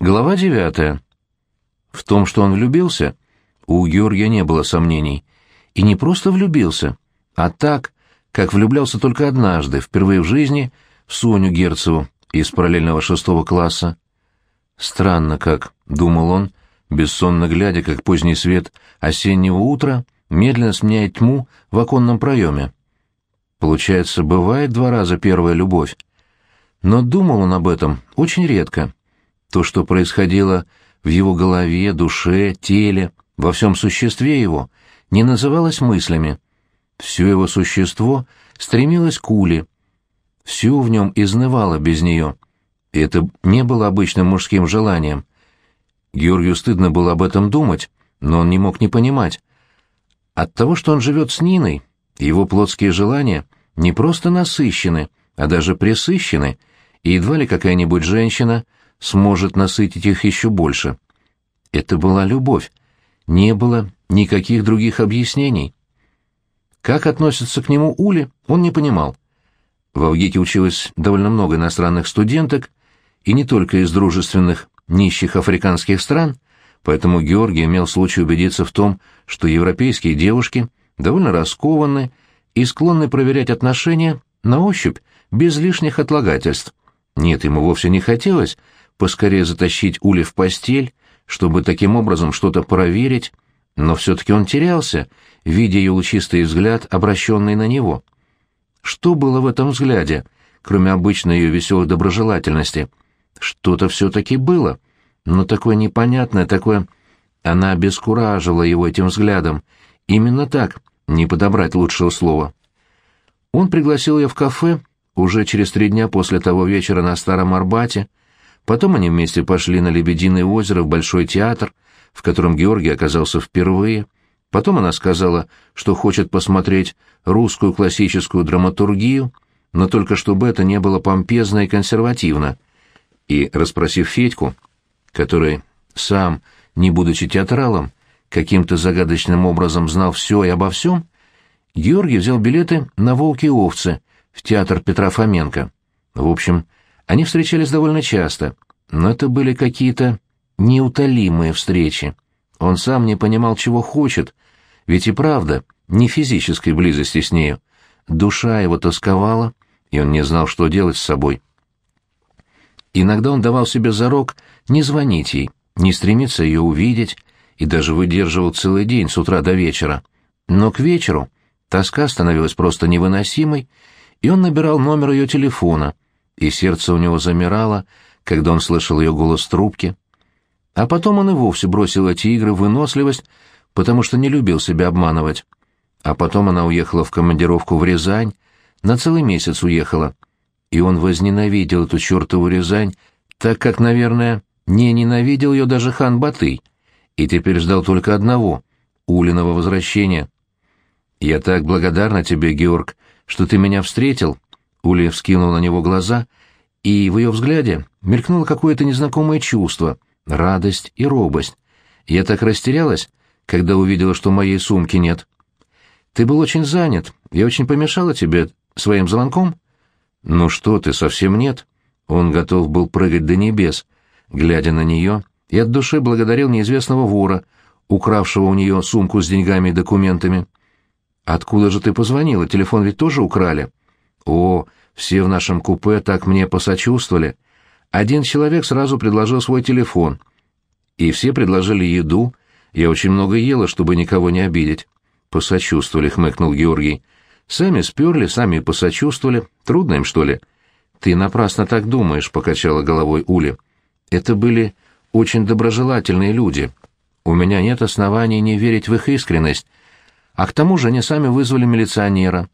Глава девятая. В том, что он влюбился, у Георгия не было сомнений. И не просто влюбился, а так, как влюблялся только однажды, впервые в жизни, в Соню Герцеву из параллельного шестого класса. Странно как, — думал он, бессонно глядя, как поздний свет осеннего утра медленно сменяет тьму в оконном проеме. Получается, бывает два раза первая любовь. Но думал он об этом очень редко. То, что происходило в его голове, душе, теле, во всем существе его, не называлось мыслями. Все его существо стремилось к Уле. Все в нем изнывало без нее. И это не было обычным мужским желанием. Георгию стыдно было об этом думать, но он не мог не понимать. От того, что он живет с Ниной, его плотские желания не просто насыщены, а даже пресыщены, и едва ли какая-нибудь женщина — сможет насытить их еще больше. Это была любовь. Не было никаких других объяснений. Как относятся к нему Ули, он не понимал. В Авгике училось довольно много иностранных студенток, и не только из дружественных нищих африканских стран, поэтому Георгий имел случай убедиться в том, что европейские девушки довольно раскованы и склонны проверять отношения на ощупь, без лишних отлагательств. Нет, ему вовсе не хотелось, поскорее затащить Ули в постель, чтобы таким образом что-то проверить, но все-таки он терялся, видя ее лучистый взгляд, обращенный на него. Что было в этом взгляде, кроме обычной ее веселой доброжелательности? Что-то все-таки было, но такое непонятное, такое... Она обескуражила его этим взглядом. Именно так, не подобрать лучшего слова. Он пригласил ее в кафе уже через три дня после того вечера на Старом Арбате, Потом они вместе пошли на Лебединое озеро в Большой театр, в котором Георгий оказался впервые. Потом она сказала, что хочет посмотреть русскую классическую драматургию, но только чтобы это не было помпезно и консервативно. И, расспросив Федьку, который сам, не будучи театралом, каким-то загадочным образом знал все и обо всем, Георгий взял билеты на «Волки и овцы» в театр Петра Фоменко. В общем, они встречались довольно часто, но это были какие-то неутолимые встречи. Он сам не понимал, чего хочет, ведь и правда, не физической близости с нею. Душа его тосковала, и он не знал, что делать с собой. Иногда он давал себе зарок не звонить ей, не стремиться ее увидеть, и даже выдерживал целый день с утра до вечера. Но к вечеру тоска становилась просто невыносимой, и он набирал номер ее телефона — и сердце у него замирало, когда он слышал ее голос в трубке. А потом он и вовсе бросил эти игры в выносливость, потому что не любил себя обманывать. А потом она уехала в командировку в Рязань, на целый месяц уехала. И он возненавидел эту чертову Рязань, так как, наверное, не ненавидел ее даже хан Батый, и теперь ждал только одного — Улиного возвращения. «Я так благодарна тебе, Георг, что ты меня встретил», Уля вскинула на него глаза, и в ее взгляде мелькнуло какое-то незнакомое чувство, радость и робость. Я так растерялась, когда увидела, что моей сумки нет. Ты был очень занят, я очень помешала тебе своим звонком? Ну что ты, совсем нет. Он готов был прыгать до небес, глядя на нее, и от души благодарил неизвестного вора, укравшего у нее сумку с деньгами и документами. «Откуда же ты позвонила? Телефон ведь тоже украли?» «О, все в нашем купе так мне посочувствовали. Один человек сразу предложил свой телефон. И все предложили еду. Я очень много ела, чтобы никого не обидеть. Посочувствовали, хмыкнул Георгий. Сами сперли, сами посочувствовали. Трудно им, что ли? Ты напрасно так думаешь, покачала головой Уля. Это были очень доброжелательные люди. У меня нет оснований не верить в их искренность. А к тому же они сами вызвали милиционера.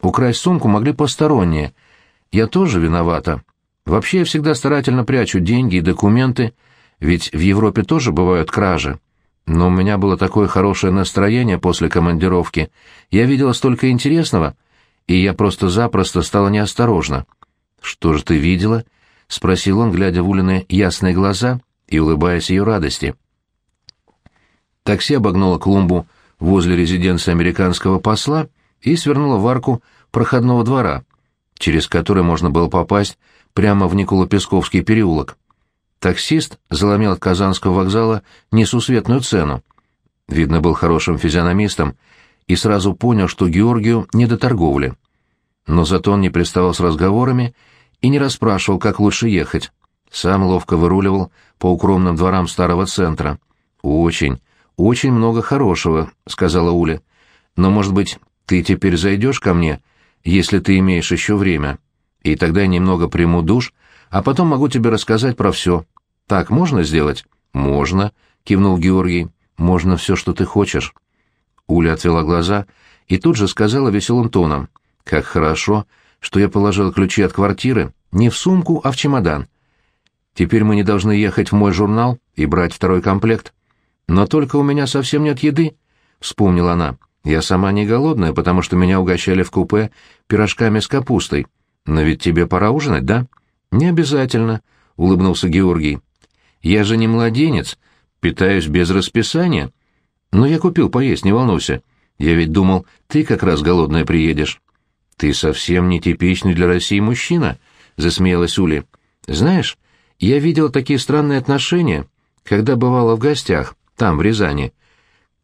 Украсть сумку могли посторонние — я тоже виновата. Вообще я всегда старательно прячу деньги и документы, ведь в Европе тоже бывают кражи. Но у меня было такое хорошее настроение после командировки. Я видела столько интересного, и я просто-запросто стала неосторожна. «Что же ты видела?» — спросил он, глядя в Улины ясные глаза и улыбаясь ее радости. Такси обогнуло клумбу возле резиденции американского посла и свернуло в арку проходного двора — через который можно было попасть прямо в Николо-Песковский переулок. Таксист заломил от Казанского вокзала несусветную цену. Видно, был хорошим физиономистом и сразу понял, что Георгию не до торговли. Но зато он не приставал с разговорами и не расспрашивал, как лучше ехать. Сам ловко выруливал по укромным дворам старого центра. «Очень, очень много хорошего», — сказала Уля. «Но, может быть, ты теперь зайдешь ко мне, если ты имеешь еще время, и тогда я немного приму душ, а потом могу тебе рассказать про все. Так можно сделать?» «Можно», — кивнул Георгий. «Можно все, что ты хочешь». Уля отвела глаза и тут же сказала веселым тоном. «Как хорошо, что я положил ключи от квартиры не в сумку, а в чемодан. Теперь мы не должны ехать в мой журнал и брать второй комплект. Но только у меня совсем нет еды», — вспомнила она. «Я сама не голодная, потому что меня угощали в купе пирожками с капустой. Но ведь тебе пора ужинать, да?» «Не обязательно», — улыбнулся Георгий. «Я же не младенец, питаюсь без расписания. Но я купил поесть, не волнуйся. Я ведь думал, ты как раз голодная приедешь». «Ты совсем не типичный для России мужчина», — засмеялась Ули. «Знаешь, я видел такие странные отношения, когда бывала в гостях, там, в Рязани.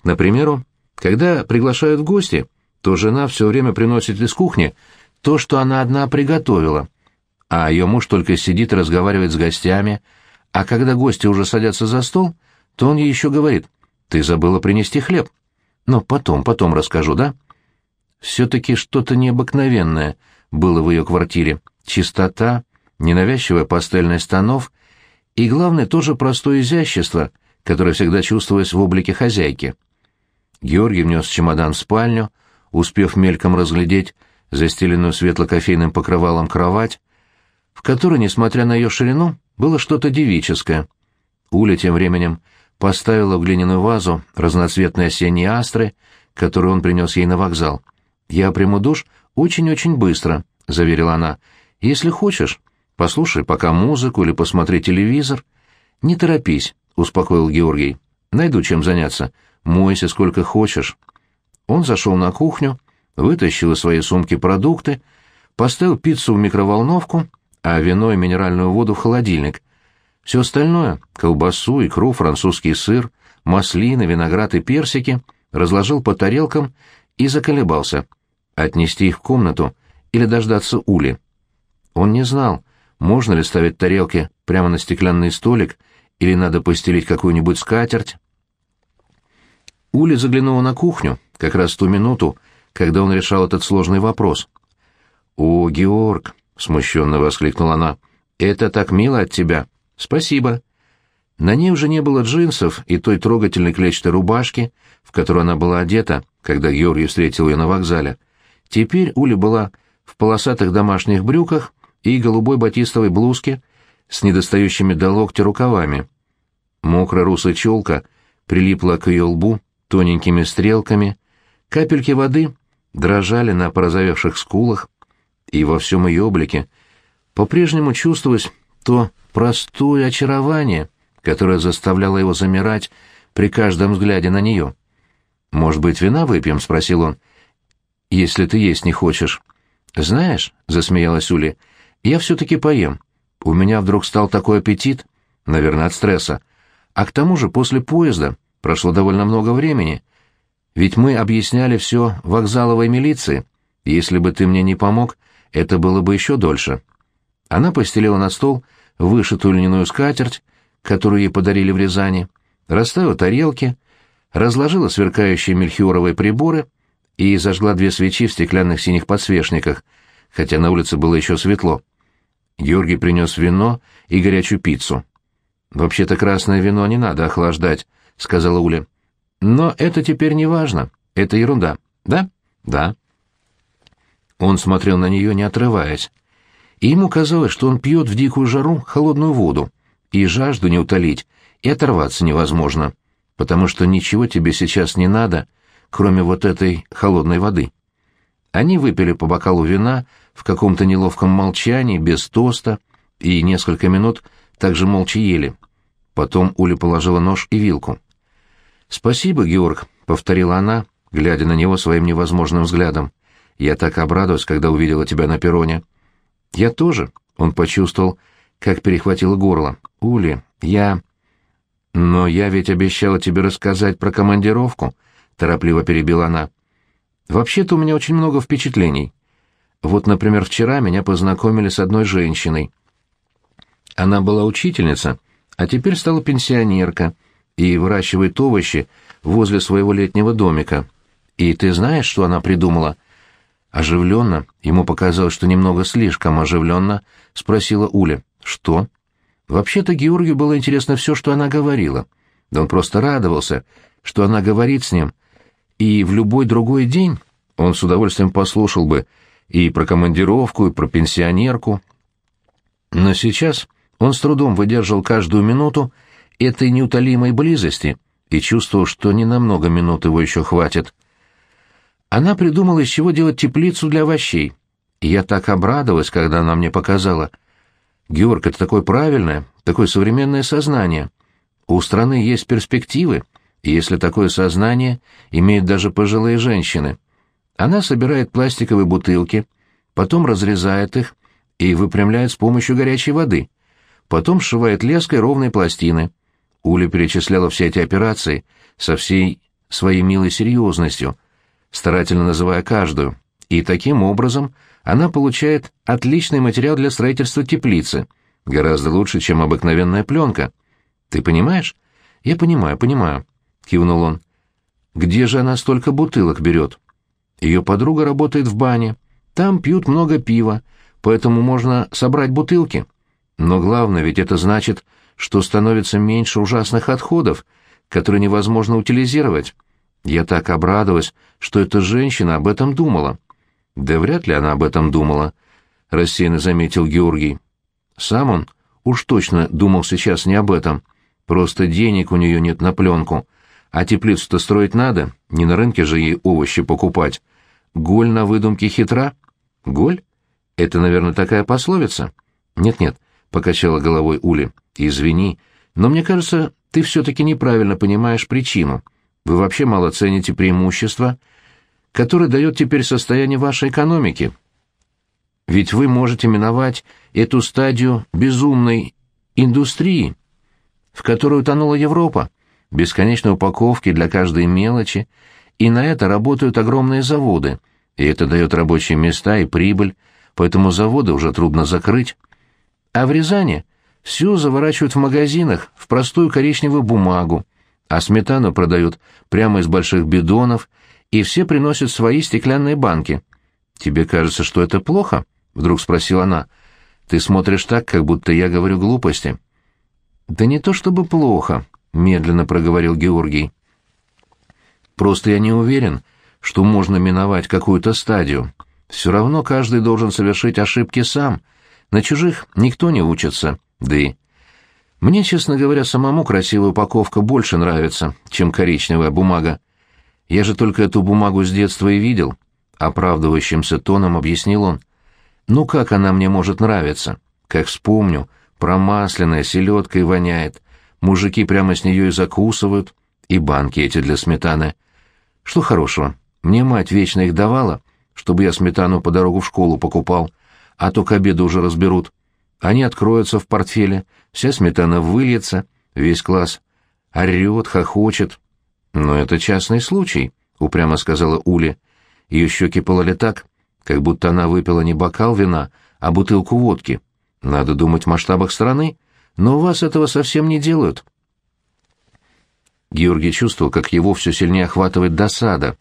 Например, когда приглашают в гости, то жена все время приносит из кухни то, что она одна приготовила, а ее муж только сидит и разговаривает с гостями, а когда гости уже садятся за стол, то он ей еще говорит, «Ты забыла принести хлеб». Но потом, потом расскажу, да? Все-таки что-то необыкновенное было в ее квартире. Чистота, ненавязчивая пастельность тонов и, главное, тоже простое изящество, которое всегда чувствовалось в облике хозяйки. Георгий внес чемодан в спальню, успев мельком разглядеть застеленную светло-кофейным покрывалом кровать, в которой, несмотря на ее ширину, было что-то девическое. Уля тем временем поставила в глиняную вазу разноцветные осенние астры, которые он принес ей на вокзал. «Я приму душ очень-очень быстро», — заверила она. «Если хочешь, послушай пока музыку или посмотри телевизор». «Не торопись», — успокоил Георгий. «Найду чем заняться. Мойся сколько хочешь». Он зашел на кухню, вытащил из своей сумки продукты, поставил пиццу в микроволновку, а вино и минеральную воду в холодильник. Все остальное — колбасу, икру, французский сыр, маслины, виноград и персики — разложил по тарелкам и заколебался — Отнести их в комнату или дождаться Ули. Он не знал, можно ли ставить тарелки прямо на стеклянный столик или надо постелить какую-нибудь скатерть. Ули заглянула на кухню как раз в ту минуту, когда он решал этот сложный вопрос. «О, Георг!» — смущенно воскликнула она. «Это так мило от тебя! Спасибо!» На ней уже не было джинсов и той трогательной клетчатой рубашки, в которую она была одета, когда Георгий встретил ее на вокзале. Теперь Уля была в полосатых домашних брюках и голубой батистовой блузке с недостающими до локтя рукавами. Мокрая русая челка прилипла к ее лбу тоненькими стрелками, капельки воды дрожали на порозовевших скулах, и во всем ее облике по-прежнему чувствовалось то простое очарование, которое заставляло его замирать при каждом взгляде на нее. «Может быть, вина выпьем?» — спросил он если ты есть не хочешь. Знаешь, — засмеялась Ули, — я все-таки поем. У меня вдруг стал такой аппетит, наверное, от стресса. А к тому же после поезда прошло довольно много времени. Ведь мы объясняли все вокзаловой милиции. Если бы ты мне не помог, это было бы еще дольше. Она постелила на стол вышитую льняную скатерть, которую ей подарили в Рязани, расставила тарелки, разложила сверкающие мельхиоровые приборы — и зажгла две свечи в стеклянных синих подсвечниках, хотя на улице было еще светло. Георгий принес вино и горячую пиццу. «Вообще-то красное вино не надо охлаждать», — сказала Уля. «Но это теперь не важно. Это ерунда. Да?» «Да». Он смотрел на нее, не отрываясь. И ему казалось, что он пьет в дикую жару холодную воду, и жажду не утолить, и оторваться невозможно, потому что ничего тебе сейчас не надо — кроме вот этой холодной воды. Они выпили по бокалу вина в каком-то неловком молчании, без тоста, и несколько минут также молча ели. Потом Уля положила нож и вилку. «Спасибо, Георг», — повторила она, глядя на него своим невозможным взглядом. «Я так обрадовалась, когда увидела тебя на перроне». «Я тоже», — он почувствовал, как перехватило горло. «Ули, я...» «Но я ведь обещала тебе рассказать про командировку», — торопливо перебила она. «Вообще-то у меня очень много впечатлений. Вот, например, вчера меня познакомили с одной женщиной. Она была учительница, а теперь стала пенсионерка и выращивает овощи возле своего летнего домика. И ты знаешь, что она придумала?» Оживленно, ему показалось, что немного слишком оживленно, спросила Уля. «Что?» Вообще-то Георгию было интересно все, что она говорила. Да он просто радовался, что она говорит с ним. И в любой другой день он с удовольствием послушал бы и про командировку, и про пенсионерку. Но сейчас он с трудом выдержал каждую минуту этой неутолимой близости и чувствовал, что не на много минут его еще хватит. Она придумала, из чего делать теплицу для овощей. И я так обрадовалась, когда она мне показала. Георг, это такое правильное, такое современное сознание. У страны есть перспективы, если такое сознание имеют даже пожилые женщины. Она собирает пластиковые бутылки, потом разрезает их и выпрямляет с помощью горячей воды. Потом сшивает леской ровные пластины. Уля перечисляла все эти операции со всей своей милой серьезностью, старательно называя каждую, и таким образом она получает отличный материал для строительства теплицы, гораздо лучше, чем обыкновенная пленка. Ты понимаешь? Я понимаю, понимаю, кивнул он. Где же она столько бутылок берет? Ее подруга работает в бане. Там пьют много пива, поэтому можно собрать бутылки. Но главное, ведь это значит, что становится меньше ужасных отходов, которые невозможно утилизировать. Я так обрадовалась, что эта женщина об этом думала. Да вряд ли она об этом думала, рассеянно заметил Георгий. Сам он уж точно думал сейчас не об этом. Просто денег у нее нет на пленку. А теплицу-то строить надо, не на рынке же ей овощи покупать. Голь на выдумке хитра? Голь? Это, наверное, такая пословица? Нет-нет, покачала головой Ули. Извини, но мне кажется, ты все-таки неправильно понимаешь причину. Вы вообще мало цените преимущества, которые дает теперь состояние вашей экономики. Ведь вы можете миновать эту стадию безумной индустрии, в которую тонула Европа, бесконечной упаковки для каждой мелочи, и на это работают огромные заводы, и это дает рабочие места и прибыль, поэтому заводы уже трудно закрыть. А в Рязани все заворачивают в магазинах в простую коричневую бумагу, а сметану продают прямо из больших бидонов, и все приносят свои стеклянные банки. «Тебе кажется, что это плохо?» — вдруг спросила она. «Ты смотришь так, как будто я говорю глупости». «Да не то чтобы плохо», — медленно проговорил Георгий. «Просто я не уверен, что можно миновать какую-то стадию. Все равно каждый должен совершить ошибки сам. На чужих никто не учится, да и мне, честно говоря, самому красивая упаковка больше нравится, чем коричневая бумага. Я же только эту бумагу с детства и видел, оправдывающимся тоном объяснил он. Ну как она мне может нравиться? Как вспомню, промасленная, селедкой воняет, мужики прямо с нее и закусывают, и банки эти для сметаны. Что хорошего? Мне мать вечно их давала, чтобы я сметану по дорогу в школу покупал, а то к обеду уже разберут. Они откроются в портфеле, вся сметана выльется, весь класс орет, хохочет. «Но это частный случай», — упрямо сказала Уля. Ее щеки пылали так, как будто она выпила не бокал вина, а бутылку водки. Надо думать в масштабах страны, но у вас этого совсем не делают. Георгий чувствовал, как его все сильнее охватывает досада.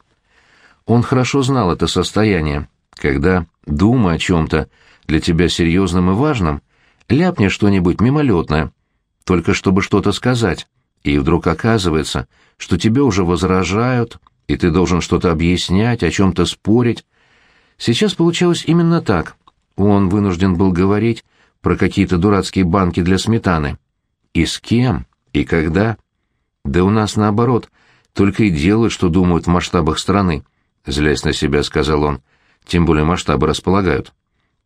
Он хорошо знал это состояние, когда, думая о чем-то для тебя серьезным и важным, Ляпни что-нибудь мимолетное, только чтобы что-то сказать, и вдруг оказывается, что тебе уже возражают, и ты должен что-то объяснять, о чем-то спорить. Сейчас получалось именно так. Он вынужден был говорить про какие-то дурацкие банки для сметаны. И с кем? И когда? Да у нас наоборот, только и делают, что думают в масштабах страны, злясь на себя, сказал он. Тем более масштабы располагают.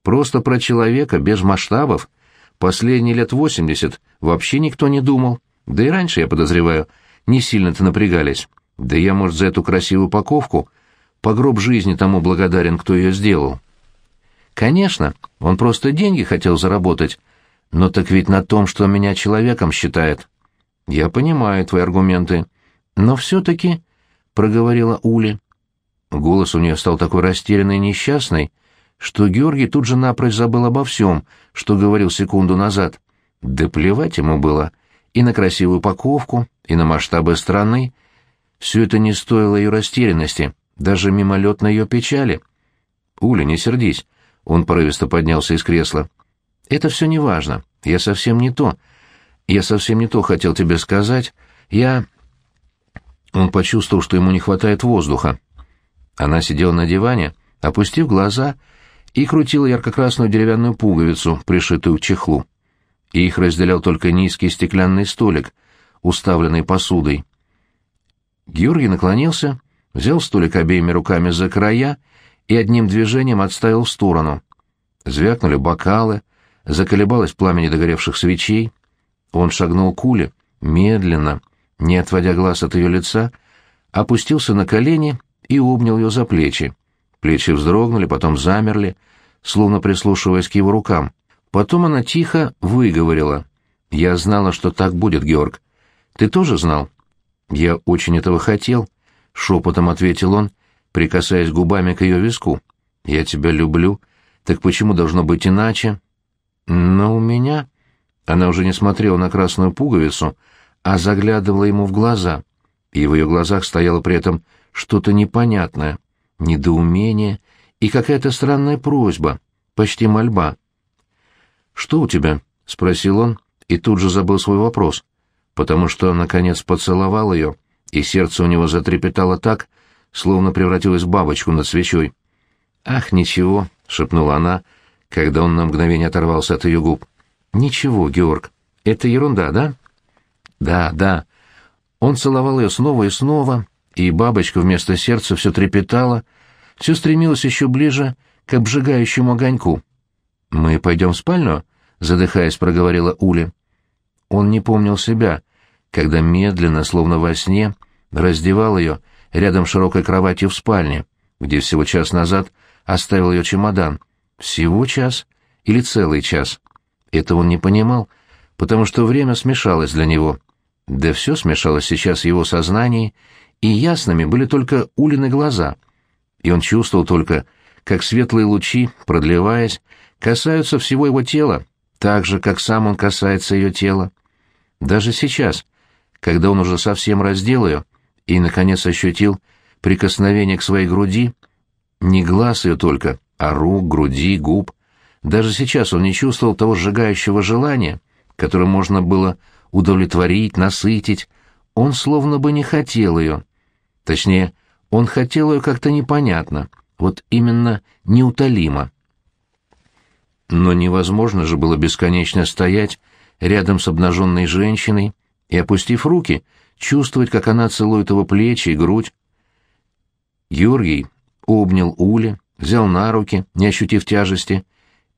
Просто про человека без масштабов Последние лет восемьдесят вообще никто не думал. Да и раньше, я подозреваю, не сильно-то напрягались. Да я, может, за эту красивую упаковку по гроб жизни тому благодарен, кто ее сделал. Конечно, он просто деньги хотел заработать, Но так ведь на том, что меня человеком считает. Я понимаю твои аргументы. Но все-таки, — проговорила Ули. Голос у нее стал такой растерянный и несчастный, что Георгий тут же напрочь забыл обо всем, что говорил секунду назад. Да плевать ему было и на красивую упаковку, и на масштабы страны. Все это не стоило ее растерянности, даже мимолетной ее печали. «Уля, не сердись», — он порывисто поднялся из кресла. «Это все не важно. Я совсем не то. Я совсем не то хотел тебе сказать. Я...» Он почувствовал, что ему не хватает воздуха. Она сидела на диване, опустив глаза, и крутила ярко-красную деревянную пуговицу, пришитую к чехлу. Их разделял только низкий стеклянный столик, уставленный посудой. Георгий наклонился, взял столик обеими руками за края и одним движением отставил в сторону. Звякнули бокалы, заколебалось пламя недогоревших свечей. Он шагнул к Уле, медленно, не отводя глаз от ее лица, опустился на колени и обнял ее за плечи. Плечи вздрогнули, потом замерли, словно прислушиваясь к его рукам. Потом она тихо выговорила. «Я знала, что так будет, Георг. Ты тоже знал?» «Я очень этого хотел», — шепотом ответил он, прикасаясь губами к ее виску. «Я тебя люблю. Так почему должно быть иначе?» «Но у меня...» Она уже не смотрела на красную пуговицу, а заглядывала ему в глаза, и в ее глазах стояло при этом что-то непонятное, недоумение и какая-то странная просьба, почти мольба. «Что у тебя?» — спросил он, и тут же забыл свой вопрос, потому что, наконец, поцеловал ее, и сердце у него затрепетало так, словно превратилось в бабочку над свечой. «Ах, ничего», — шепнула она, когда он на мгновение оторвался от ее губ. «Ничего, Георг, это ерунда, да?» «Да, да». Он целовал ее снова и снова, и бабочка вместо сердца все трепетала, все стремилась еще ближе к обжигающему огоньку. «Мы пойдем в спальню?» — задыхаясь, проговорила Уля. Он не помнил себя, когда медленно, словно во сне, раздевал ее рядом с широкой кроватью в спальне, где всего час назад оставил ее чемодан. Всего час или целый час? Этого он не понимал, потому что время смешалось для него. Да все смешалось сейчас в его сознании, и ясными были только Улины глаза. И он чувствовал только, как светлые лучи, продлеваясь, касаются всего его тела, так же, как сам он касается ее тела. Даже сейчас, когда он уже совсем раздел ее и, наконец, ощутил прикосновение к своей груди, не глаз ее только, а рук, груди, губ, даже сейчас он не чувствовал того сжигающего желания, которое можно было удовлетворить, насытить, он словно бы не хотел ее. Точнее, он хотел ее как-то непонятно, вот именно неутолимо. Но невозможно же было бесконечно стоять рядом с обнаженной женщиной и, опустив руки, чувствовать, как она целует его плечи и грудь. Георгий обнял Ули, взял на руки, не ощутив тяжести,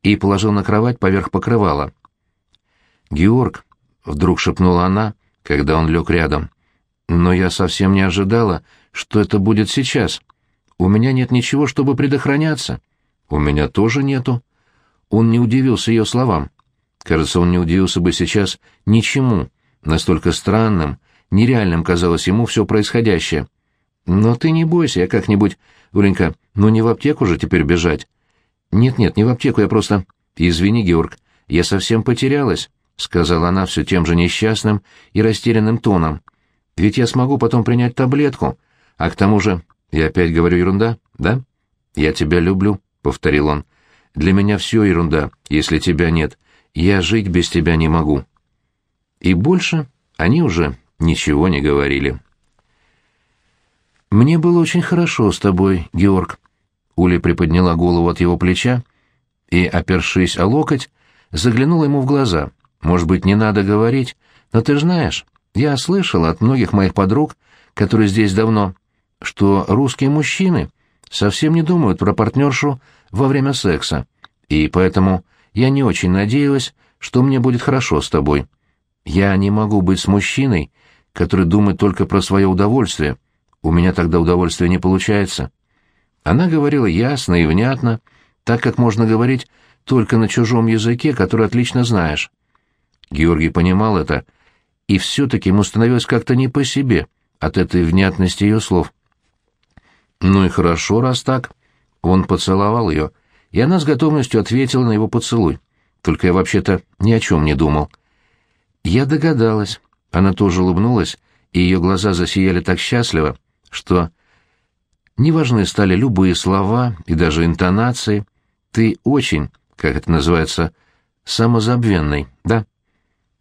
и положил на кровать поверх покрывала. «Георг», — вдруг шепнула она, когда он лег рядом, — «но я совсем не ожидала, что это будет сейчас. У меня нет ничего, чтобы предохраняться». «У меня тоже нету», он не удивился ее словам. Кажется, он не удивился бы сейчас ничему. Настолько странным, нереальным казалось ему все происходящее. «Но ты не бойся, я как-нибудь... Уленька, ну не в аптеку же теперь бежать». «Нет-нет, не в аптеку, я просто...» «Извини, Георг, я совсем потерялась», — сказала она все тем же несчастным и растерянным тоном. «Ведь я смогу потом принять таблетку. А к тому же... Я опять говорю ерунда, да?» «Я тебя люблю», — повторил он. Для меня все ерунда, если тебя нет. Я жить без тебя не могу». И больше они уже ничего не говорили. «Мне было очень хорошо с тобой, Георг». Уля приподняла голову от его плеча и, опершись о локоть, заглянула ему в глаза. «Может быть, не надо говорить, но ты знаешь, я слышал от многих моих подруг, которые здесь давно, что русские мужчины совсем не думают про партнершу во время секса, и поэтому я не очень надеялась, что мне будет хорошо с тобой. Я не могу быть с мужчиной, который думает только про свое удовольствие. У меня тогда удовольствия не получается». Она говорила ясно и внятно, так как можно говорить только на чужом языке, который отлично знаешь. Георгий понимал это, и все-таки ему становилось как-то не по себе от этой внятности ее слов. «Ну и хорошо, раз так». Он поцеловал ее, и она с готовностью ответила на его поцелуй. Только я вообще-то ни о чем не думал. Я догадалась. Она тоже улыбнулась, и ее глаза засияли так счастливо, что неважны стали любые слова и даже интонации. Ты очень, как это называется, самозабвенный, да?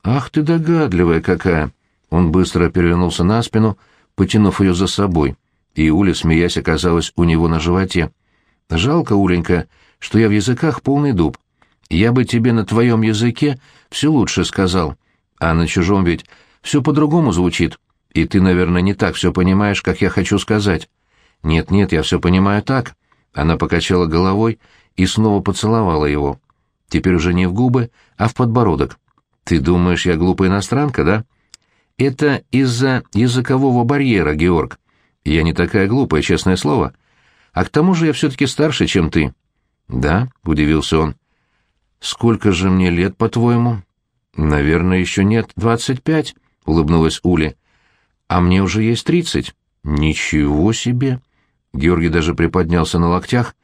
Ах ты догадливая какая! Он быстро перевернулся на спину, потянув ее за собой, и Уля, смеясь, оказалась у него на животе. Жалко, Уленька, что я в языках полный дуб. Я бы тебе на твоем языке все лучше сказал, а на чужом ведь все по-другому звучит, и ты, наверное, не так все понимаешь, как я хочу сказать. Нет-нет, я все понимаю так. Она покачала головой и снова поцеловала его. Теперь уже не в губы, а в подбородок. Ты думаешь, я глупая иностранка, да? Это из-за языкового барьера, Георг. Я не такая глупая, честное слово. А к тому же я все-таки старше, чем ты. Да, удивился он. Сколько же мне лет, по-твоему? Наверное, еще нет двадцать пять, улыбнулась Ули. А мне уже есть тридцать. Ничего себе! Георгий даже приподнялся на локтях,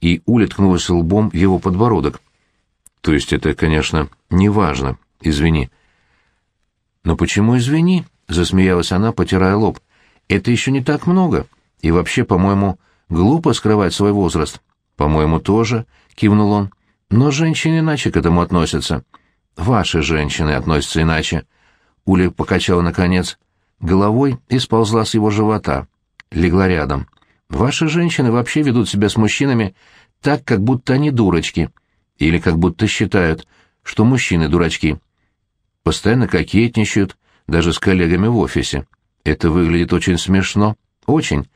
и Уля ткнулась лбом в его подбородок. То есть это, конечно, не важно. Извини. Но почему извини? засмеялась она, потирая лоб. Это еще не так много. И вообще, по-моему, глупо скрывать свой возраст. По-моему, тоже, кивнул он. Но женщины иначе к этому относятся. Ваши женщины относятся иначе. Уля покачала наконец головой и сползла с его живота. Легла рядом. Ваши женщины вообще ведут себя с мужчинами так, как будто они дурочки. Или как будто считают, что мужчины дурачки. Постоянно кокетничают, даже с коллегами в офисе. Это выглядит очень смешно. Очень.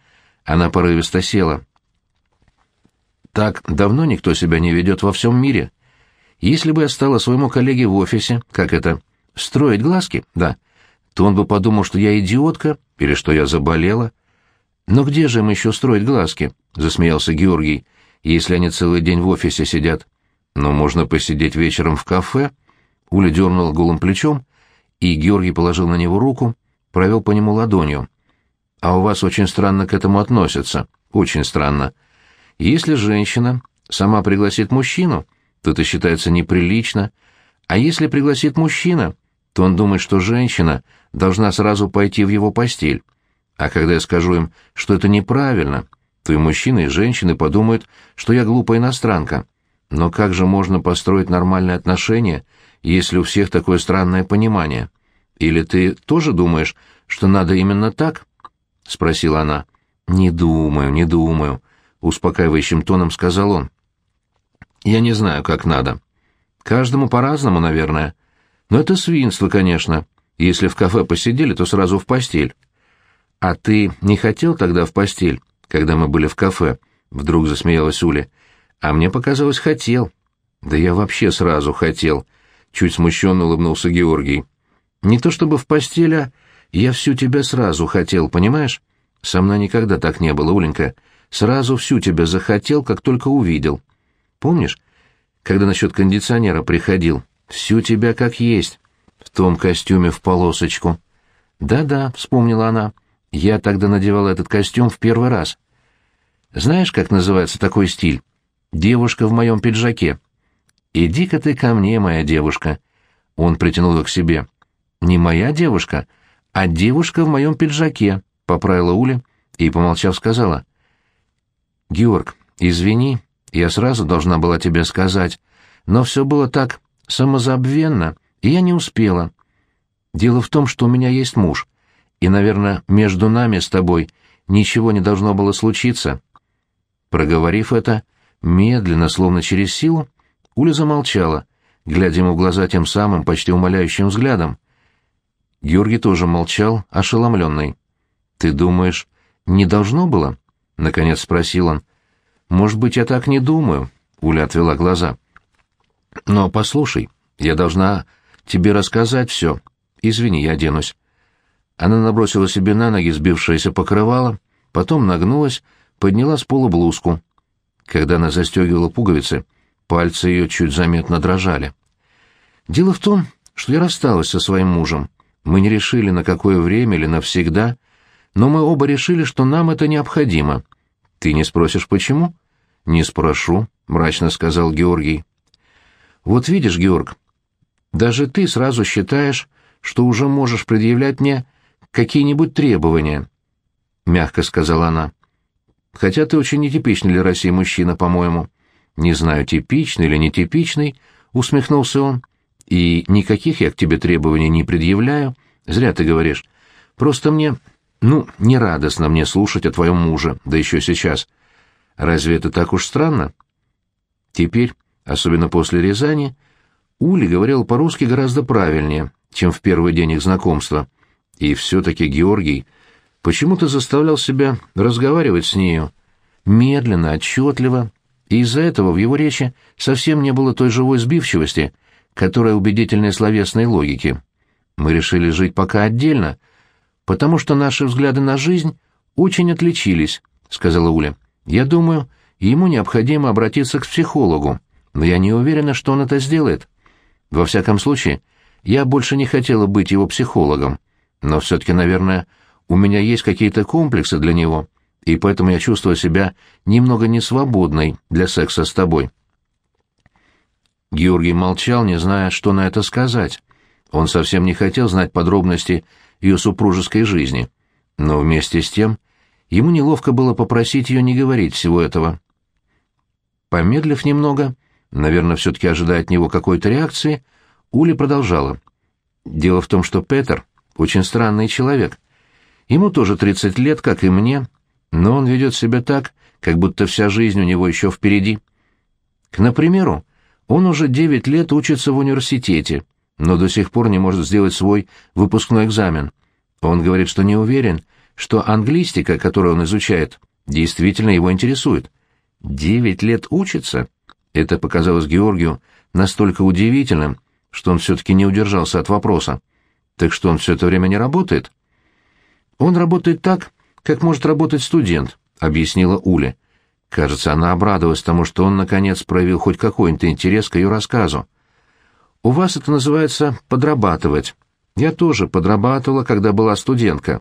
Она порывисто села. Так давно никто себя не ведет во всем мире. Если бы я стала своему коллеге в офисе, как это, строить глазки, да, то он бы подумал, что я идиотка или что я заболела. Но где же им еще строить глазки? — засмеялся Георгий, — если они целый день в офисе сидят. Но можно посидеть вечером в кафе. Уля дернула голым плечом, и Георгий положил на него руку, провел по нему ладонью. А у вас очень странно к этому относятся. Очень странно. Если женщина сама пригласит мужчину, то это считается неприлично, а если пригласит мужчина, то он думает, что женщина должна сразу пойти в его постель. А когда я скажу им, что это неправильно, то и мужчины, и женщины подумают, что я глупая иностранка. Но как же можно построить нормальные отношения, если у всех такое странное понимание? Или ты тоже думаешь, что надо именно так? — спросила она. — Не думаю, не думаю, — успокаивающим тоном сказал он. — Я не знаю, как надо. Каждому по-разному, наверное. Но это свинство, конечно. Если в кафе посидели, то сразу в постель. А ты не хотел тогда в постель, когда мы были в кафе? Вдруг засмеялась Уля. А мне показалось, хотел. Да я вообще сразу хотел. Чуть смущенно улыбнулся Георгий. Не то чтобы в постель, а я всю тебя сразу хотел, понимаешь? Со мной никогда так не было, Уленька. Сразу всю тебя захотел, как только увидел. Помнишь, когда насчет кондиционера приходил? Всю тебя как есть. В том костюме в полосочку. Да-да, вспомнила она. Я тогда надевала этот костюм в первый раз. Знаешь, как называется такой стиль? Девушка в моем пиджаке. Иди-ка ты ко мне, моя девушка. Он притянул ее к себе. Не моя девушка, а девушка в моем пиджаке, поправила Уля и, помолчав, сказала. Георг, извини, я сразу должна была тебе сказать, но все было так самозабвенно, и я не успела. Дело в том, что у меня есть муж, и, наверное, между нами с тобой ничего не должно было случиться. Проговорив это, медленно, словно через силу, Уля замолчала, глядя ему в глаза тем самым почти умоляющим взглядом. Георгий тоже молчал, ошеломленный. «Ты думаешь, не должно было?» — наконец спросил он. «Может быть, я так не думаю», — Уля отвела глаза. «Но послушай, я должна тебе рассказать все. Извини, я оденусь». Она набросила себе на ноги сбившееся покрывало, потом нагнулась, подняла с пола блузку. Когда она застегивала пуговицы, пальцы ее чуть заметно дрожали. Дело в том, что я рассталась со своим мужем. Мы не решили, на какое время или навсегда, но мы оба решили, что нам это необходимо. Ты не спросишь, почему? Не спрошу, мрачно сказал Георгий. Вот видишь, Георг, даже ты сразу считаешь, что уже можешь предъявлять мне какие-нибудь требования, мягко сказала она. Хотя ты очень нетипичный для России мужчина, по-моему. Не знаю, типичный или нетипичный, усмехнулся он. И никаких я к тебе требований не предъявляю. Зря ты говоришь. Просто мне, ну, не радостно мне слушать о твоем муже, да еще сейчас. Разве это так уж странно? Теперь, особенно после Рязани, Ули говорил по-русски гораздо правильнее, чем в первый день их знакомства. И все-таки Георгий почему-то заставлял себя разговаривать с нею медленно, отчетливо, и из-за этого в его речи совсем не было той живой сбивчивости, которая убедительной словесной логики. Мы решили жить пока отдельно, потому что наши взгляды на жизнь очень отличились, — сказала Уля. Я думаю, ему необходимо обратиться к психологу, но я не уверена, что он это сделает. Во всяком случае, я больше не хотела быть его психологом, но все-таки, наверное, у меня есть какие-то комплексы для него, и поэтому я чувствую себя немного несвободной для секса с тобой. Георгий молчал, не зная, что на это сказать. Он совсем не хотел знать подробности ее супружеской жизни, но вместе с тем ему неловко было попросить ее не говорить всего этого. Помедлив немного, наверное, все-таки ожидая от него какой-то реакции, Уля продолжала. «Дело в том, что Петер очень странный человек. Ему тоже 30 лет, как и мне, но он ведет себя так, как будто вся жизнь у него еще впереди. К например, он уже 9 лет учится в университете, но до сих пор не может сделать свой выпускной экзамен. Он говорит, что не уверен, что англистика, которую он изучает, действительно его интересует. Девять лет учится? Это показалось Георгию настолько удивительным, что он все-таки не удержался от вопроса. Так что он все это время не работает? Он работает так, как может работать студент, объяснила Уля. Кажется, она обрадовалась тому, что он, наконец, проявил хоть какой-то интерес к ее рассказу. «У вас это называется подрабатывать. Я тоже подрабатывала, когда была студентка.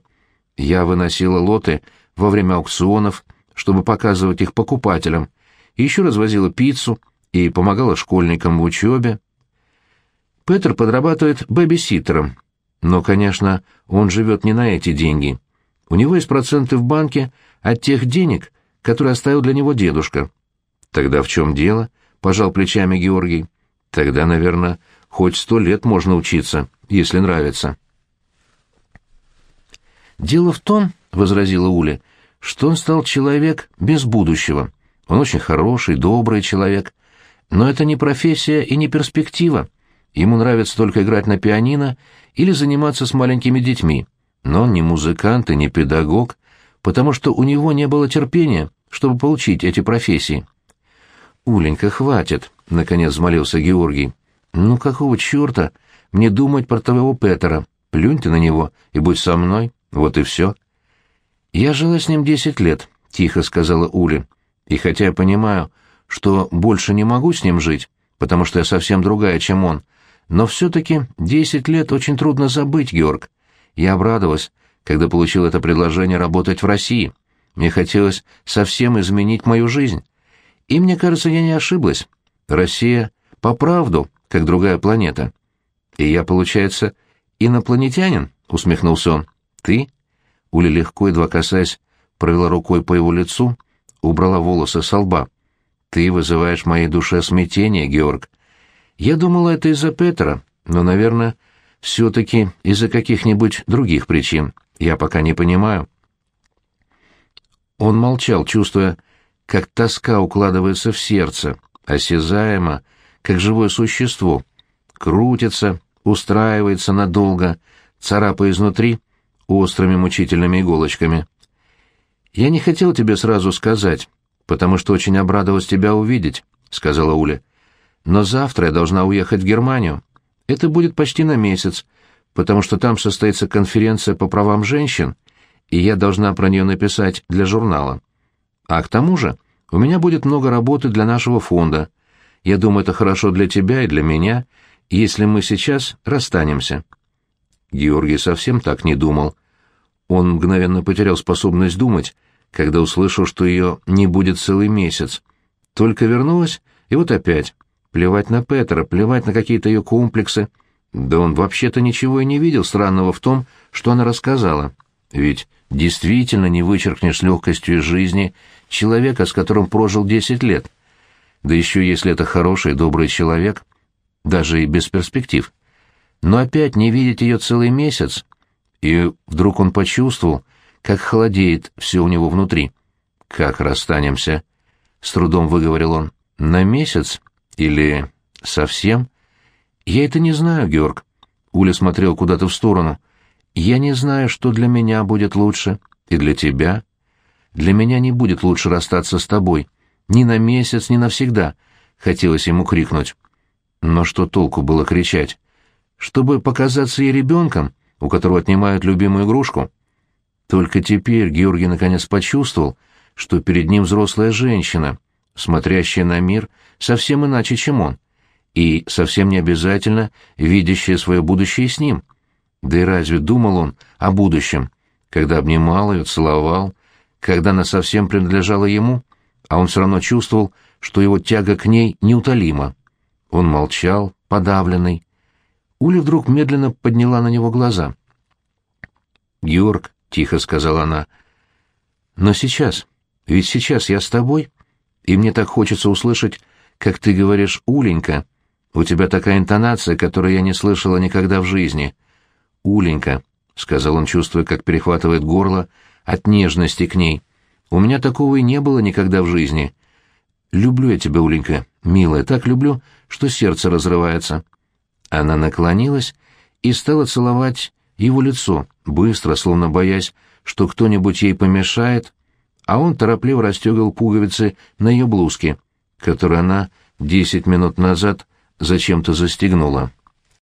Я выносила лоты во время аукционов, чтобы показывать их покупателям, еще развозила пиццу и помогала школьникам в учебе. Петр подрабатывает бэбиситером, но, конечно, он живет не на эти деньги. У него есть проценты в банке от тех денег, которые оставил для него дедушка. Тогда в чем дело? Пожал плечами Георгий. Тогда, наверное, хоть сто лет можно учиться, если нравится. Дело в том, — возразила Уля, — что он стал человек без будущего. Он очень хороший, добрый человек. Но это не профессия и не перспектива. Ему нравится только играть на пианино или заниматься с маленькими детьми. Но он не музыкант и не педагог, потому что у него не было терпения, чтобы получить эти профессии. «Уленька, хватит», — наконец взмолился Георгий. «Ну какого черта мне думать про твоего Петера? Плюнь ты на него и будь со мной, вот и все». «Я жила с ним десять лет», — тихо сказала Уля. «И хотя я понимаю, что больше не могу с ним жить, потому что я совсем другая, чем он, но все-таки десять лет очень трудно забыть, Георг. Я обрадовалась, когда получил это предложение работать в России. Мне хотелось совсем изменить мою жизнь. И мне кажется, я не ошиблась. Россия по правду, как другая планета. И я, получается, инопланетянин, усмехнулся он. Ты? Уля легко, едва касаясь, провела рукой по его лицу, убрала волосы со лба. Ты вызываешь в моей душе смятение, Георг. Я думала, это из-за Петра, но, наверное, все-таки из-за каких-нибудь других причин. Я пока не понимаю. Он молчал, чувствуя, как тоска укладывается в сердце, осязаемо, как живое существо, крутится, устраивается надолго, царапая изнутри острыми мучительными иголочками. «Я не хотел тебе сразу сказать, потому что очень обрадовалась тебя увидеть», — сказала Уля. «Но завтра я должна уехать в Германию. Это будет почти на месяц, потому что там состоится конференция по правам женщин, и я должна про нее написать для журнала. А к тому же у меня будет много работы для нашего фонда. Я думаю, это хорошо для тебя и для меня, если мы сейчас расстанемся». Георгий совсем так не думал. Он мгновенно потерял способность думать, когда услышал, что ее не будет целый месяц. Только вернулась, и вот опять. Плевать на Петера, плевать на какие-то ее комплексы. Да он вообще-то ничего и не видел странного в том, что она рассказала. Ведь действительно не вычеркнешь с легкостью из жизни человека, с которым прожил десять лет. Да еще если это хороший, добрый человек, даже и без перспектив. Но опять не видеть ее целый месяц, и вдруг он почувствовал, как холодеет все у него внутри. «Как расстанемся?» — с трудом выговорил он. «На месяц? Или совсем?» «Я это не знаю, Георг». Уля смотрел куда-то в сторону. «Я не знаю, что для меня будет лучше. И для тебя. Для меня не будет лучше расстаться с тобой. Ни на месяц, ни навсегда», — хотелось ему крикнуть. Но что толку было кричать? Чтобы показаться ей ребенком, у которого отнимают любимую игрушку? Только теперь Георгий наконец почувствовал, что перед ним взрослая женщина, смотрящая на мир совсем иначе, чем он, и совсем не обязательно видящая свое будущее с ним. Да и разве думал он о будущем, когда обнимал ее, целовал, когда она совсем принадлежала ему, а он все равно чувствовал, что его тяга к ней неутолима. Он молчал, подавленный. Уля вдруг медленно подняла на него глаза. «Георг», — тихо сказала она, — «но сейчас, ведь сейчас я с тобой, и мне так хочется услышать, как ты говоришь «Уленька». У тебя такая интонация, которую я не слышала никогда в жизни. «Уленька», — сказал он, чувствуя, как перехватывает горло от нежности к ней. «У меня такого и не было никогда в жизни. Люблю я тебя, Уленька, милая, так люблю, что сердце разрывается». Она наклонилась и стала целовать его лицо, быстро, словно боясь, что кто-нибудь ей помешает, а он торопливо расстегивал пуговицы на ее блузке, которую она десять минут назад зачем-то застегнула.